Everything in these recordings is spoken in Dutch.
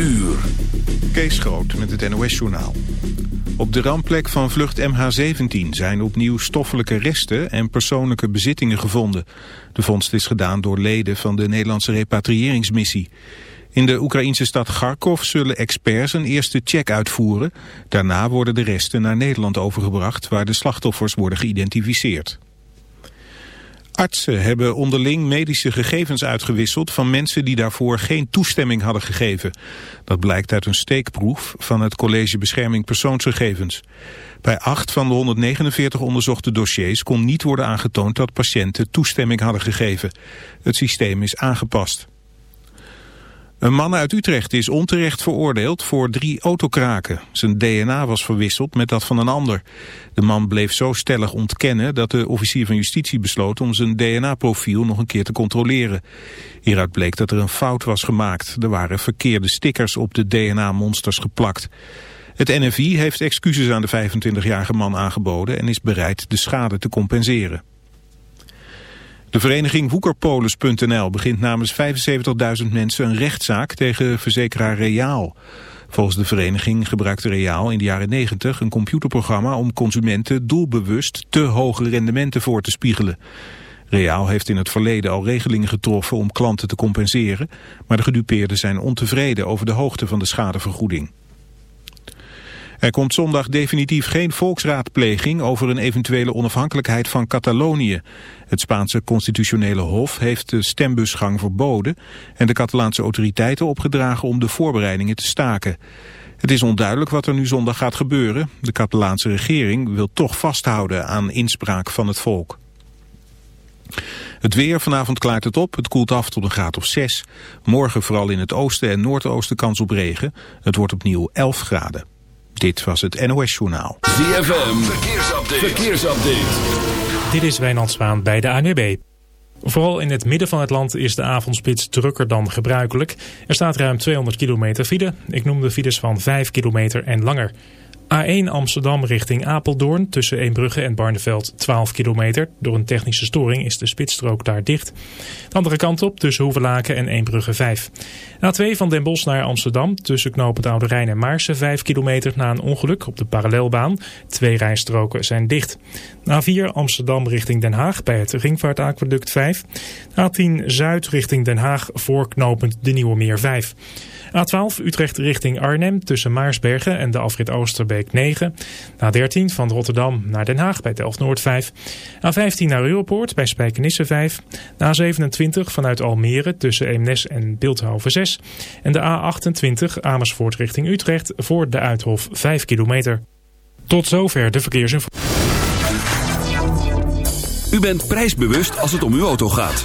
uur. Kees Groot met het NOS-journaal. Op de rampplek van vlucht MH17 zijn opnieuw stoffelijke resten en persoonlijke bezittingen gevonden. De vondst is gedaan door leden van de Nederlandse repatriëringsmissie. In de Oekraïnse stad Kharkov zullen experts een eerste check uitvoeren. Daarna worden de resten naar Nederland overgebracht waar de slachtoffers worden geïdentificeerd. Artsen hebben onderling medische gegevens uitgewisseld van mensen die daarvoor geen toestemming hadden gegeven. Dat blijkt uit een steekproef van het College Bescherming Persoonsgegevens. Bij acht van de 149 onderzochte dossiers kon niet worden aangetoond dat patiënten toestemming hadden gegeven. Het systeem is aangepast. Een man uit Utrecht is onterecht veroordeeld voor drie autokraken. Zijn DNA was verwisseld met dat van een ander. De man bleef zo stellig ontkennen dat de officier van justitie besloot om zijn DNA-profiel nog een keer te controleren. Hieruit bleek dat er een fout was gemaakt. Er waren verkeerde stickers op de DNA-monsters geplakt. Het NFI heeft excuses aan de 25-jarige man aangeboden en is bereid de schade te compenseren. De vereniging Woekerpolis.nl begint namens 75.000 mensen een rechtszaak tegen verzekeraar Reaal. Volgens de vereniging gebruikte Reaal in de jaren 90 een computerprogramma om consumenten doelbewust te hoge rendementen voor te spiegelen. Reaal heeft in het verleden al regelingen getroffen om klanten te compenseren, maar de gedupeerden zijn ontevreden over de hoogte van de schadevergoeding. Er komt zondag definitief geen volksraadpleging over een eventuele onafhankelijkheid van Catalonië. Het Spaanse constitutionele hof heeft de stembusgang verboden en de Catalaanse autoriteiten opgedragen om de voorbereidingen te staken. Het is onduidelijk wat er nu zondag gaat gebeuren. De Catalaanse regering wil toch vasthouden aan inspraak van het volk. Het weer, vanavond klaart het op. Het koelt af tot een graad of 6. Morgen vooral in het oosten en noordoosten kans op regen. Het wordt opnieuw 11 graden. Dit was het NOS Journaal. ZFM, verkeersupdate. verkeersupdate. Dit is Wijnand Zwaan bij de ANWB. Vooral in het midden van het land is de avondspits drukker dan gebruikelijk. Er staat ruim 200 kilometer file. Ik noem de files van 5 kilometer en langer. A1 Amsterdam richting Apeldoorn tussen Eembrugge en Barneveld 12 kilometer. Door een technische storing is de spitsstrook daar dicht. De andere kant op tussen Hoevelaken en Eembrugge 5. A2 van Den Bosch naar Amsterdam tussen knooppunt Oude Rijn en Maarsen 5 kilometer na een ongeluk op de parallelbaan. Twee rijstroken zijn dicht. A4 Amsterdam richting Den Haag bij het Ringvaartaqueduct 5. A10 Zuid richting Den Haag voor knooppunt De Nieuwe Meer 5. A12 Utrecht richting Arnhem tussen Maarsbergen en de afrit Oosterbeek 9. A13 van Rotterdam naar Den Haag bij Delft-Noord 5. A15 naar Europoort bij Spijkenisse 5. A27 vanuit Almere tussen Eemnes en Beeldhoven 6. En de A28 Amersfoort richting Utrecht voor de Uithof 5 kilometer. Tot zover de verkeersinformatie. U bent prijsbewust als het om uw auto gaat.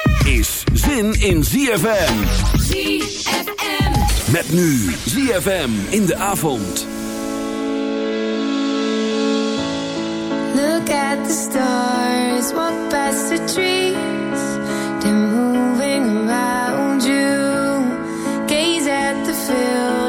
Is zin in ZFM. ZFM. Met nu ZFM in de avond. Look at the stars, walk past the trees. They're moving around you. Gaze at the field,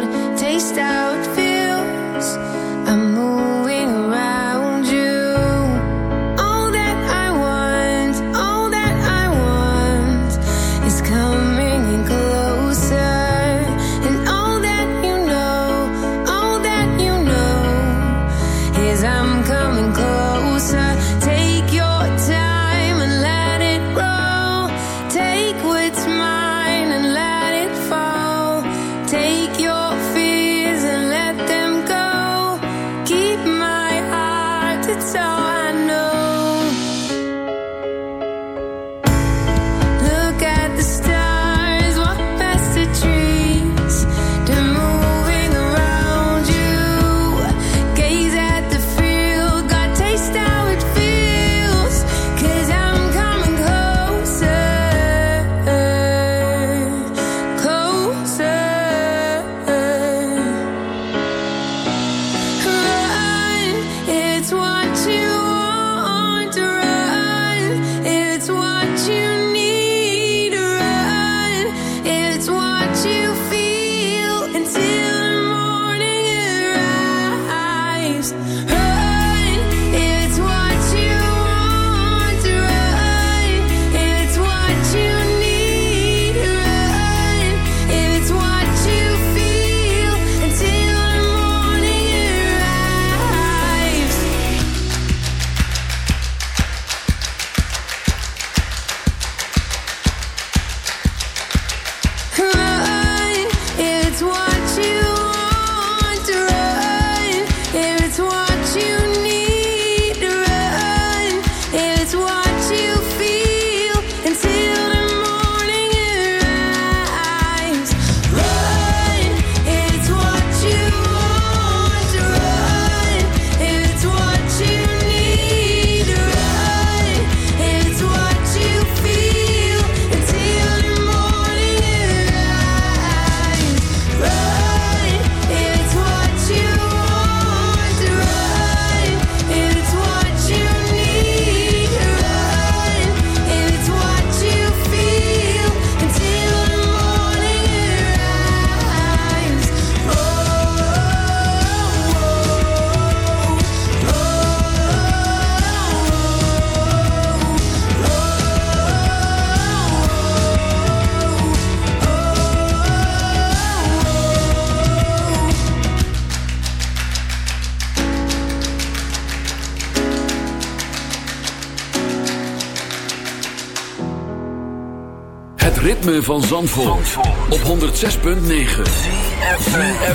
ritme van Zandvoort, op 106.9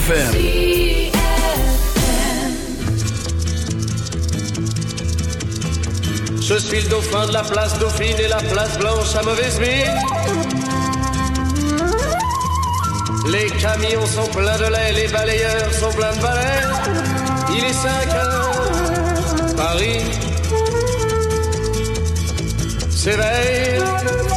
FM. Je suis le dauphin de la place Dauphine et la place Blanche à mauvaise mine. Les camions sont pleins de lait, les balayeurs sont pleins de balais. Il est 5 heures, Paris s'éveille.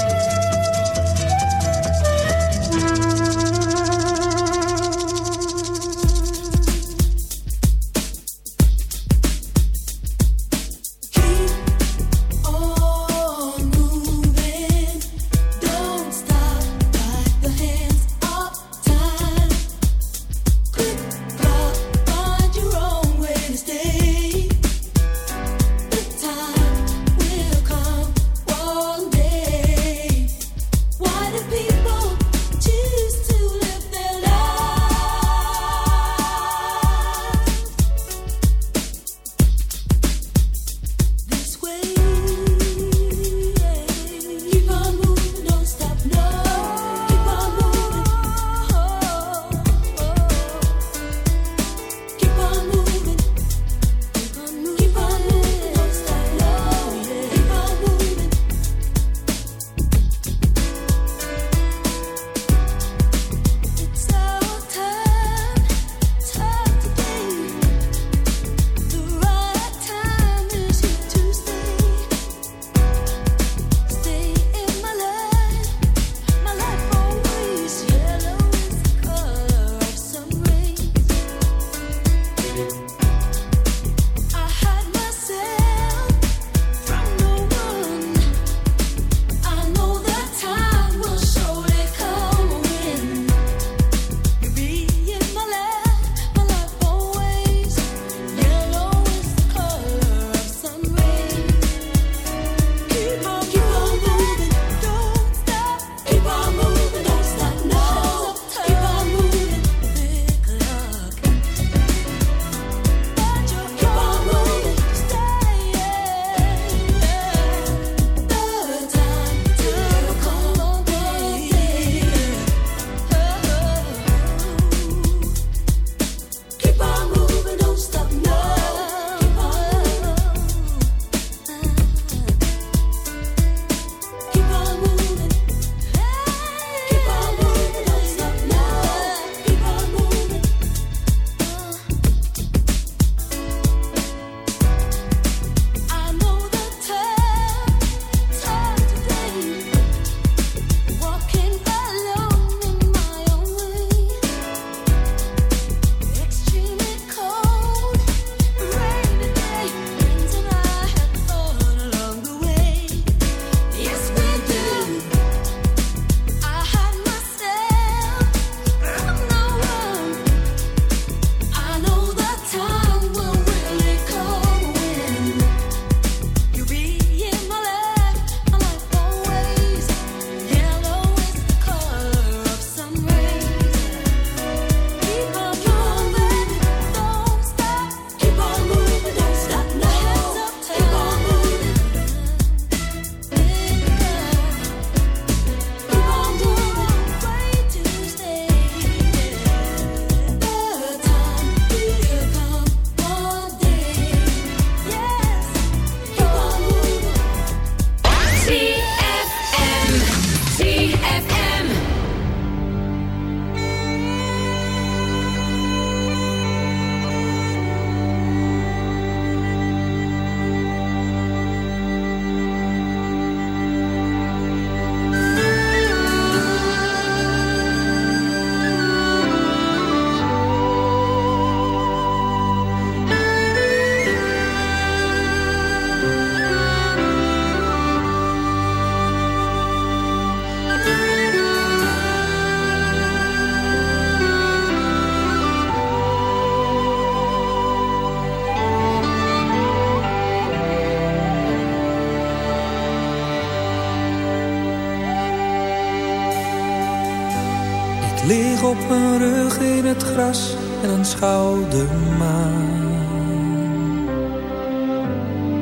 Op mijn rug in het gras en aanschouw de maan.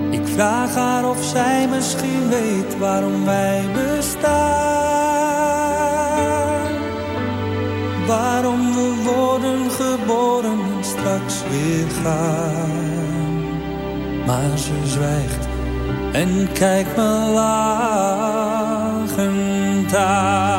Ik vraag haar of zij misschien weet waarom wij bestaan. Waarom we worden geboren en straks weer gaan. Maar ze zwijgt en kijkt me lachend aan.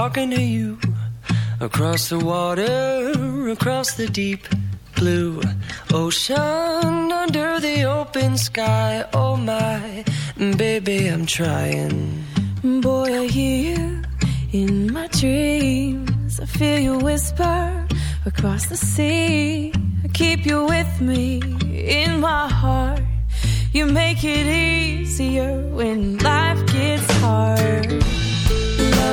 Talking to you across the water, across the deep blue ocean, under the open sky. Oh my, baby, I'm trying. Boy, I hear you in my dreams. I feel you whisper across the sea. I keep you with me in my heart. You make it easier when life gets hard.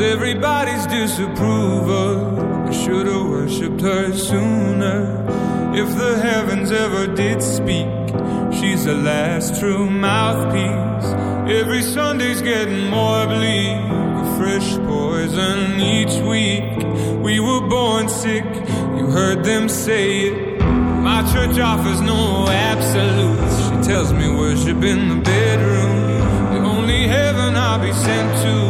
Everybody's disapproval. I should have worshipped her sooner. If the heavens ever did speak, she's the last true mouthpiece. Every Sunday's getting more bleak. A fresh poison each week. We were born sick. You heard them say it. My church offers no absolutes. She tells me worship in the bedroom. The only heaven I'll be sent to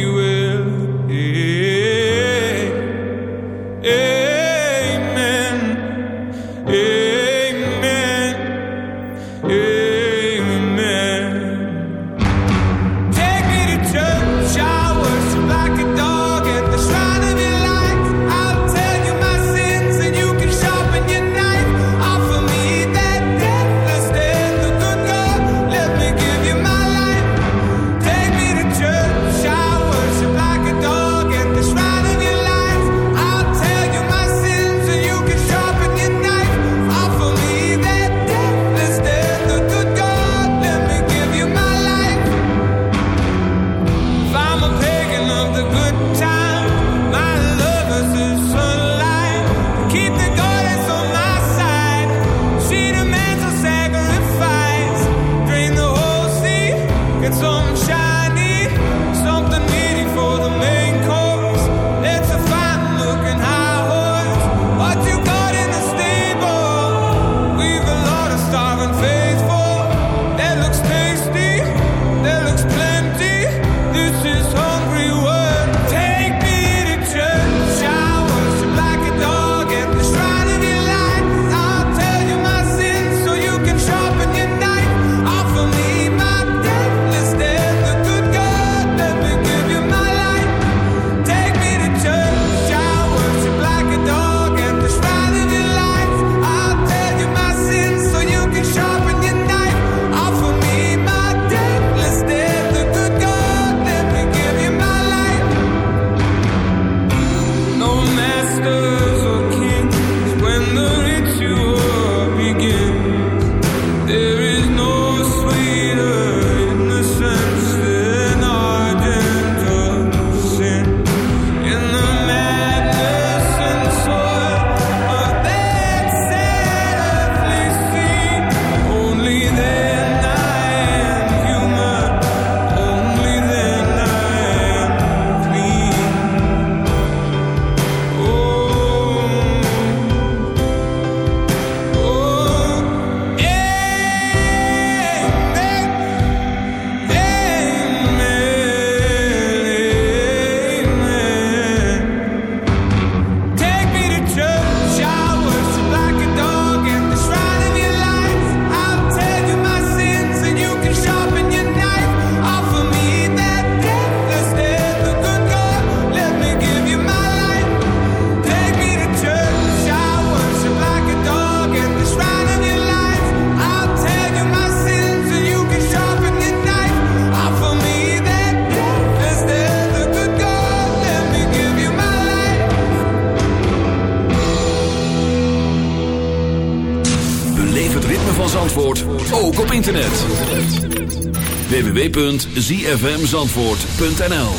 www.zfmzandvoort.nl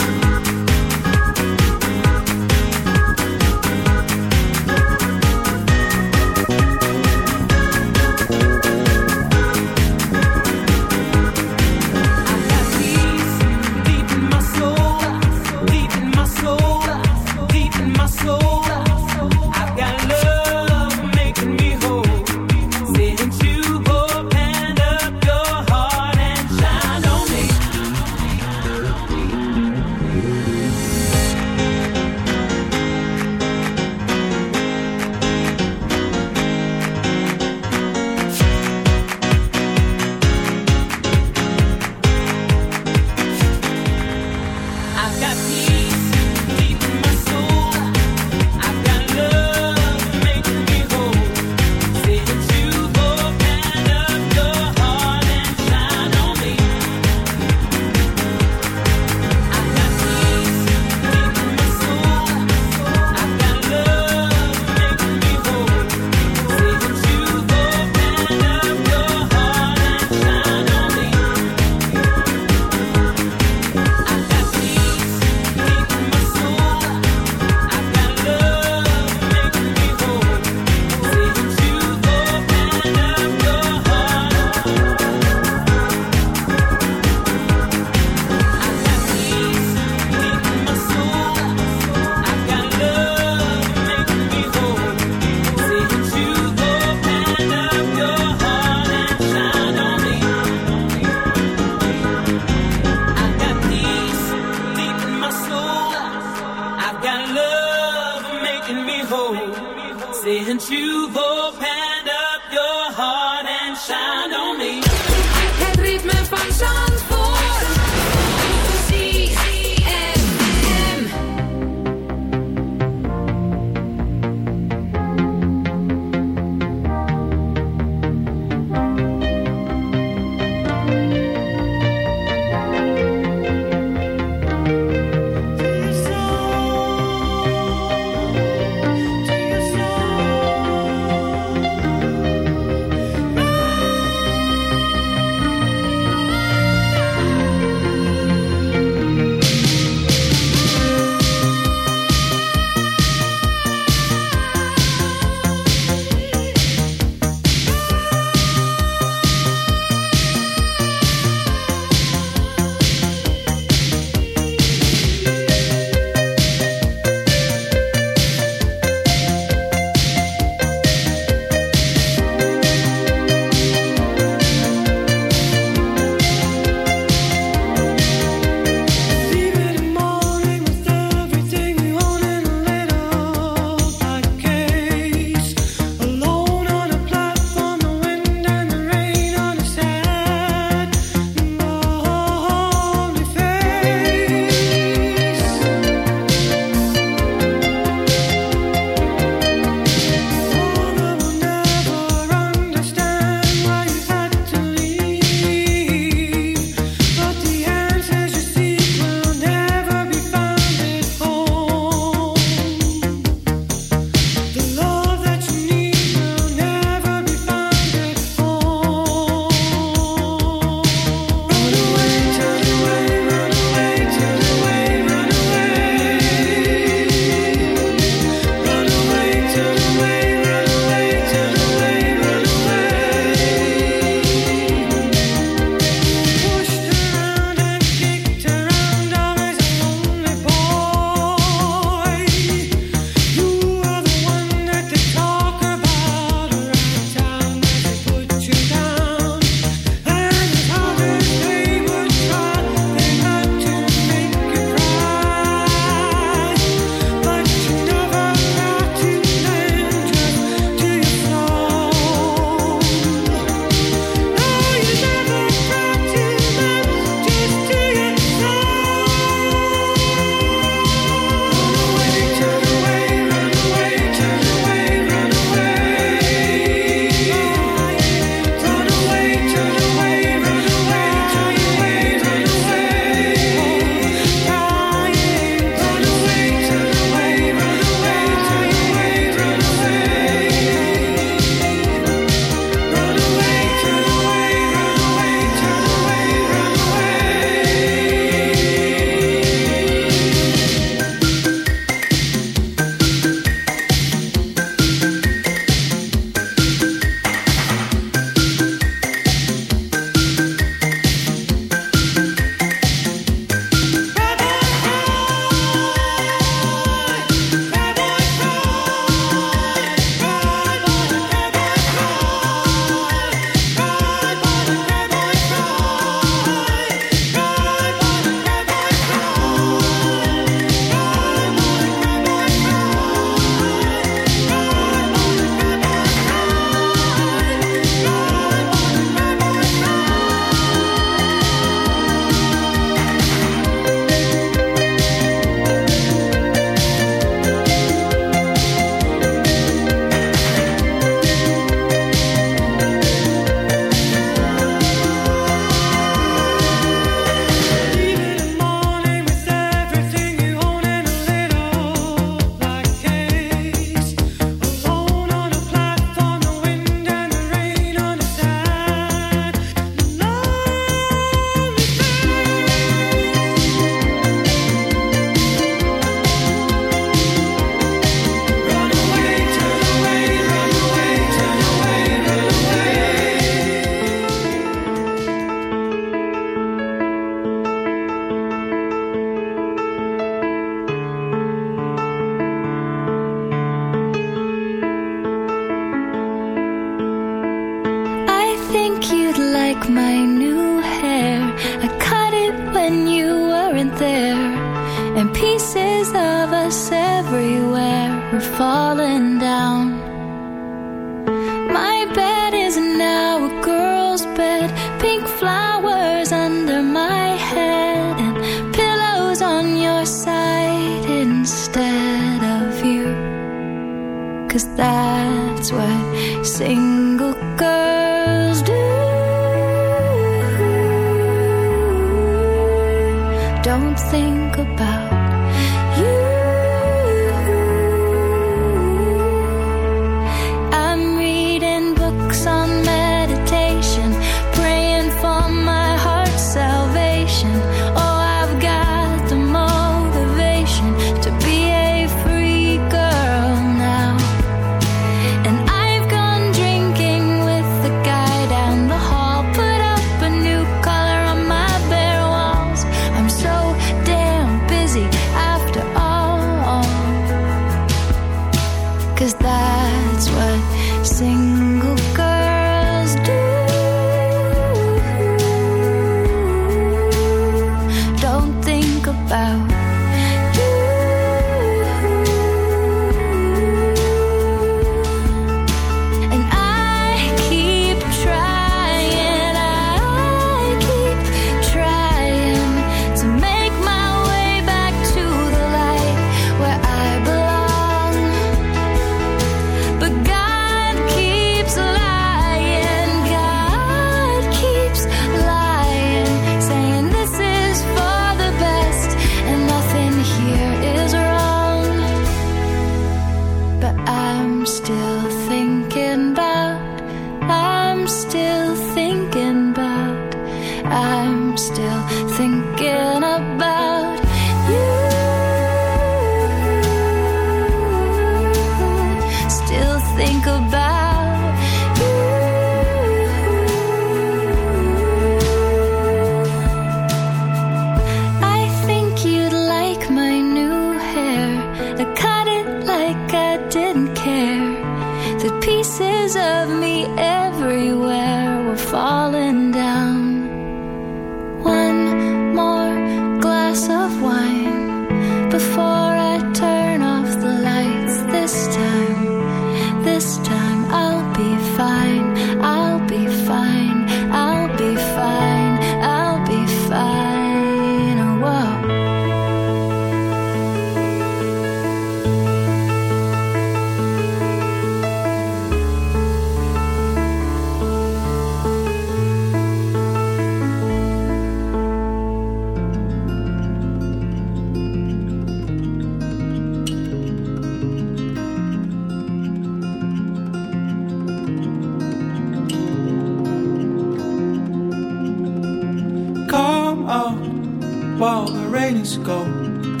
while the rain is gone.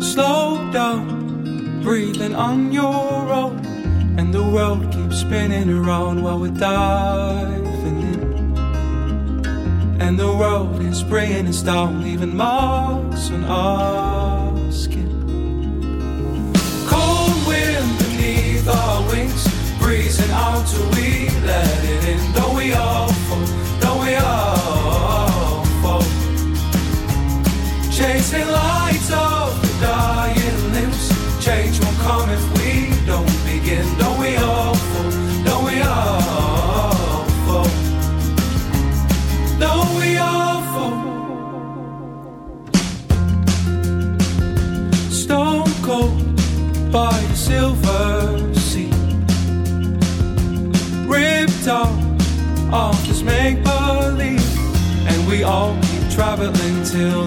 Slow down, breathing on your own. And the world keeps spinning around while we're diving in. And the world is bringing us down, leaving marks on our skin. Cold wind beneath our wings, breezing out till we let it in. Don't we all Chasing lights of the dying limbs. Change won't come if we don't begin. Don't we all fall? Don't we all fall? Don't we all fall? Stone cold by the silver sea. Ripped off off this make believe. And we all keep traveling till